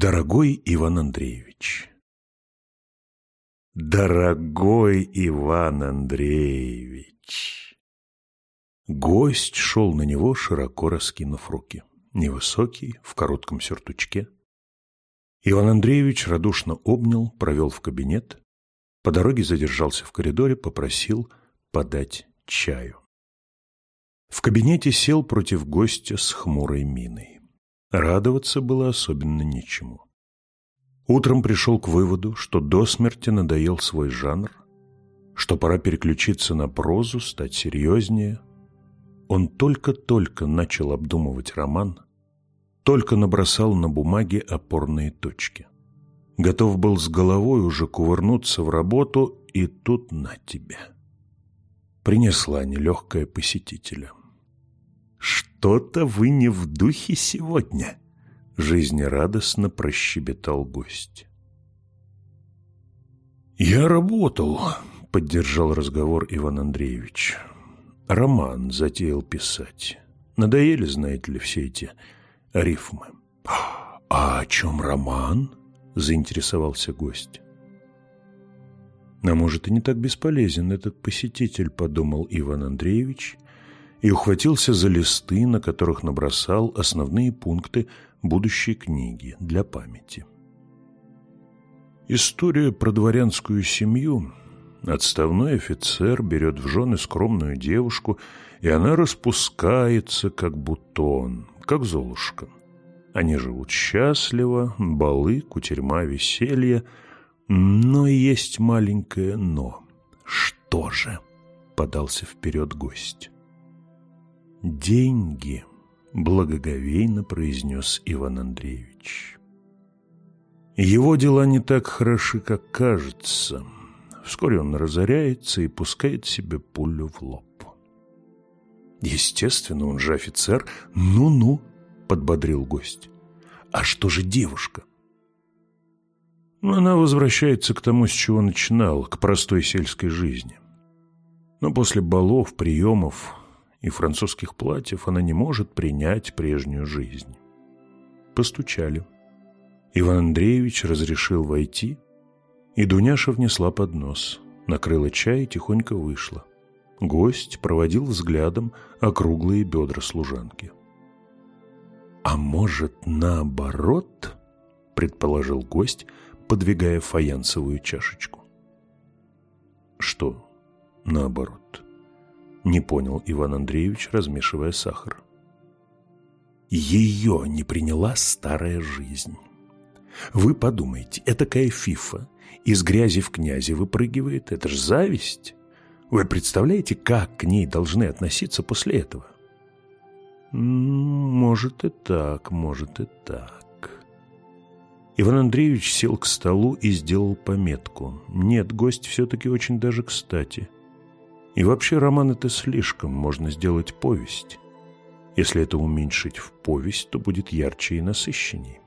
Дорогой Иван Андреевич, Дорогой Иван Андреевич! Гость шел на него, широко раскинув руки. Невысокий, в коротком сюртучке. Иван Андреевич радушно обнял, провел в кабинет. По дороге задержался в коридоре, попросил подать чаю. В кабинете сел против гостя с хмурой миной. Радоваться было особенно нечему. Утром пришел к выводу, что до смерти надоел свой жанр, что пора переключиться на прозу, стать серьезнее. Он только-только начал обдумывать роман, только набросал на бумаге опорные точки. Готов был с головой уже кувырнуться в работу, и тут на тебя. Принесла нелегкая посетителя. «Что-то вы не в духе сегодня», — жизнерадостно прощебетал гость. «Я работал», — поддержал разговор Иван Андреевич. «Роман затеял писать. Надоели, знаете ли, все эти рифмы». «А о чем роман?» — заинтересовался гость. «А может, и не так бесполезен этот посетитель», — подумал Иван Андреевич и ухватился за листы, на которых набросал основные пункты будущей книги для памяти. История про дворянскую семью. Отставной офицер берет в жены скромную девушку, и она распускается, как бутон, как золушка. Они живут счастливо, балы, кутерьма, веселье, но есть маленькое «но». «Что же?» — подался вперед гость. «Деньги», — благоговейно произнес Иван Андреевич. Его дела не так хороши, как кажется. Вскоре он разоряется и пускает себе пулю в лоб. Естественно, он же офицер. Ну-ну, подбодрил гость. А что же девушка? Она возвращается к тому, с чего начинала, к простой сельской жизни. Но после балов, приемов, и французских платьев она не может принять прежнюю жизнь. Постучали. Иван Андреевич разрешил войти, и Дуняша внесла поднос, накрыла чай и тихонько вышла. Гость проводил взглядом округлые бедра служанки. «А может, наоборот?» — предположил гость, подвигая фаянсовую чашечку. «Что наоборот?» Не понял Иван Андреевич, размешивая сахар. Ее не приняла старая жизнь. Вы подумайте, этакая фифа из грязи в князи выпрыгивает, это ж зависть. Вы представляете, как к ней должны относиться после этого? Может и так, может и так. Иван Андреевич сел к столу и сделал пометку. Нет, гость все-таки очень даже кстати. И вообще роман это слишком, можно сделать повесть. Если это уменьшить в повесть, то будет ярче и насыщенней.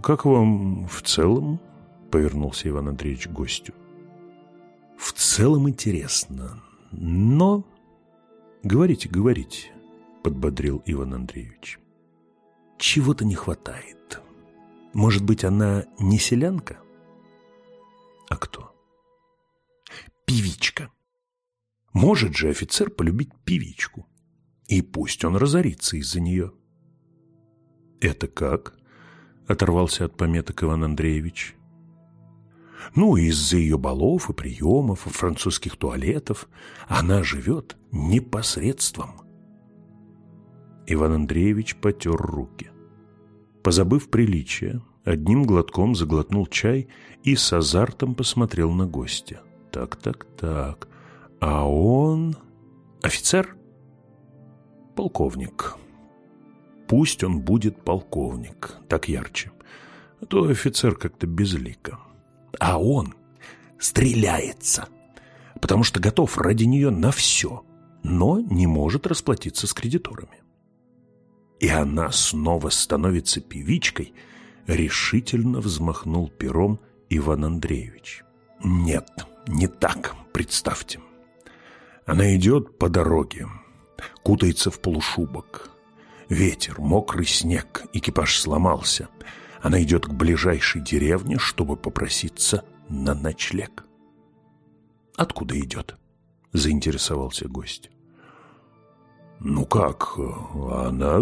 «Как вам в целом?» — повернулся Иван Андреевич к гостю. «В целом интересно, но...» «Говорите, говорите», — подбодрил Иван Андреевич. «Чего-то не хватает. Может быть, она не селянка?» Может же офицер полюбить певичку. И пусть он разорится из-за нее. «Это как?» — оторвался от пометок Иван Андреевич. «Ну, из-за ее балов и приемов, и французских туалетов она живет непосредством». Иван Андреевич потер руки. Позабыв приличие, одним глотком заглотнул чай и с азартом посмотрел на гостя. «Так, так, так, а он... офицер? Полковник. Пусть он будет полковник, так ярче. А то офицер как-то безлико. А он стреляется, потому что готов ради нее на все, но не может расплатиться с кредиторами. И она снова становится певичкой, решительно взмахнул пером Иван Андреевич. Нет, не так, представьте. Она идет по дороге, кутается в полушубок. Ветер, мокрый снег, экипаж сломался. Она идет к ближайшей деревне, чтобы попроситься на ночлег. «Откуда идет?» – заинтересовался гость. «Ну как, она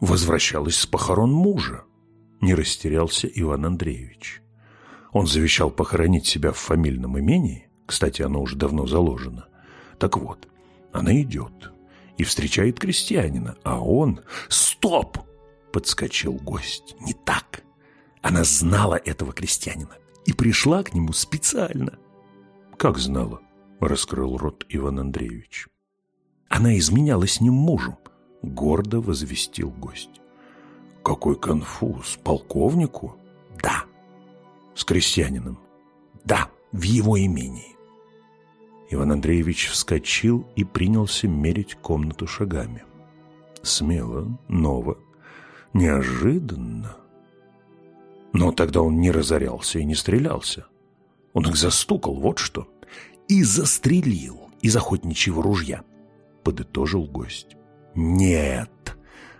возвращалась с похорон мужа», – не растерялся Иван Андреевич. Он завещал похоронить себя в фамильном имении, кстати, оно уже давно заложено. Так вот, она идет и встречает крестьянина, а он... «Стоп!» – подскочил гость. «Не так. Она знала этого крестьянина и пришла к нему специально». «Как знала?» – раскрыл рот Иван Андреевич. «Она изменяла с ним мужу», – гордо возвестил гость. «Какой конфуз! Полковнику?» «Да». «С крестьянином?» «Да, в его имении». Иван Андреевич вскочил и принялся мерить комнату шагами. Смело, ново, неожиданно. Но тогда он не разорялся и не стрелялся. Он их застукал, вот что. И застрелил из охотничьего ружья, подытожил гость. Нет,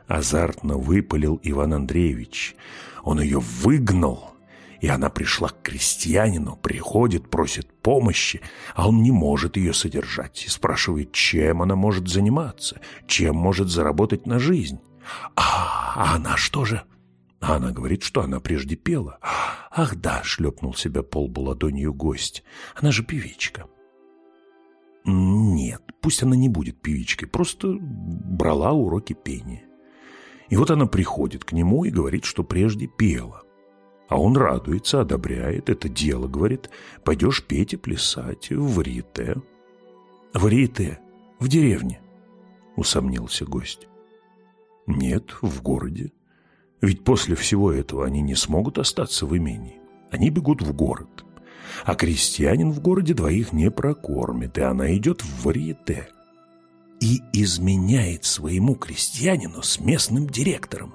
азартно выпалил Иван Андреевич. Он ее выгнал и она пришла к крестьянину, приходит, просит помощи, а он не может ее содержать и спрашивает, чем она может заниматься, чем может заработать на жизнь. А, а она что же? А она говорит, что она прежде пела. Ах да, шлепнул себя полбу ладонью гость, она же певичка. Нет, пусть она не будет певичкой, просто брала уроки пения. И вот она приходит к нему и говорит, что прежде пела. А он радуется, одобряет это дело, говорит, пойдешь петь и плясать в Риете. В Риете, в деревне, усомнился гость. Нет, в городе. Ведь после всего этого они не смогут остаться в имении. Они бегут в город. А крестьянин в городе двоих не прокормит, и она идет в Варьете. И изменяет своему крестьянину с местным директором.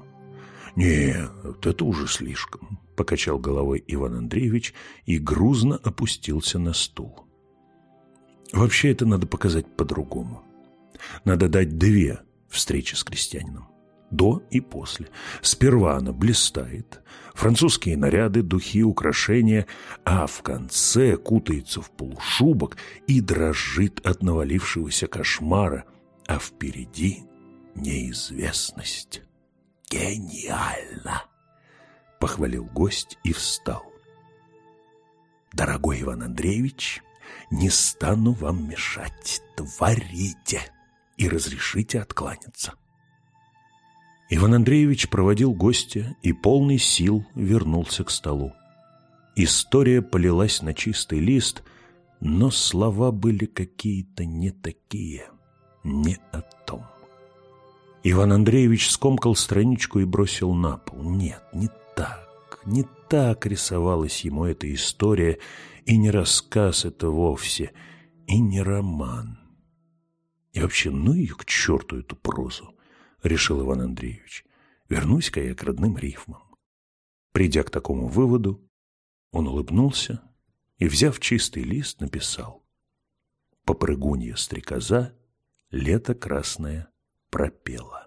Нет, это уже слишком. — покачал головой Иван Андреевич и грузно опустился на стул. «Вообще это надо показать по-другому. Надо дать две встречи с крестьянином. До и после. Сперва она блистает, французские наряды, духи, украшения, а в конце кутается в полушубок и дрожит от навалившегося кошмара, а впереди неизвестность. Гениально! Похвалил гость и встал. «Дорогой Иван Андреевич, не стану вам мешать, творите и разрешите откланяться». Иван Андреевич проводил гостя и полный сил вернулся к столу. История полилась на чистый лист, но слова были какие-то не такие, не о том. Иван Андреевич скомкал страничку и бросил на пол. Нет, не так, не так рисовалась ему эта история, и не рассказ это вовсе, и не роман. И вообще, ну ее к черту эту прозу, решил Иван Андреевич. Вернусь-ка я к родным рифмам. Придя к такому выводу, он улыбнулся и, взяв чистый лист, написал «Попрыгунья стрекоза, лето красное пропела».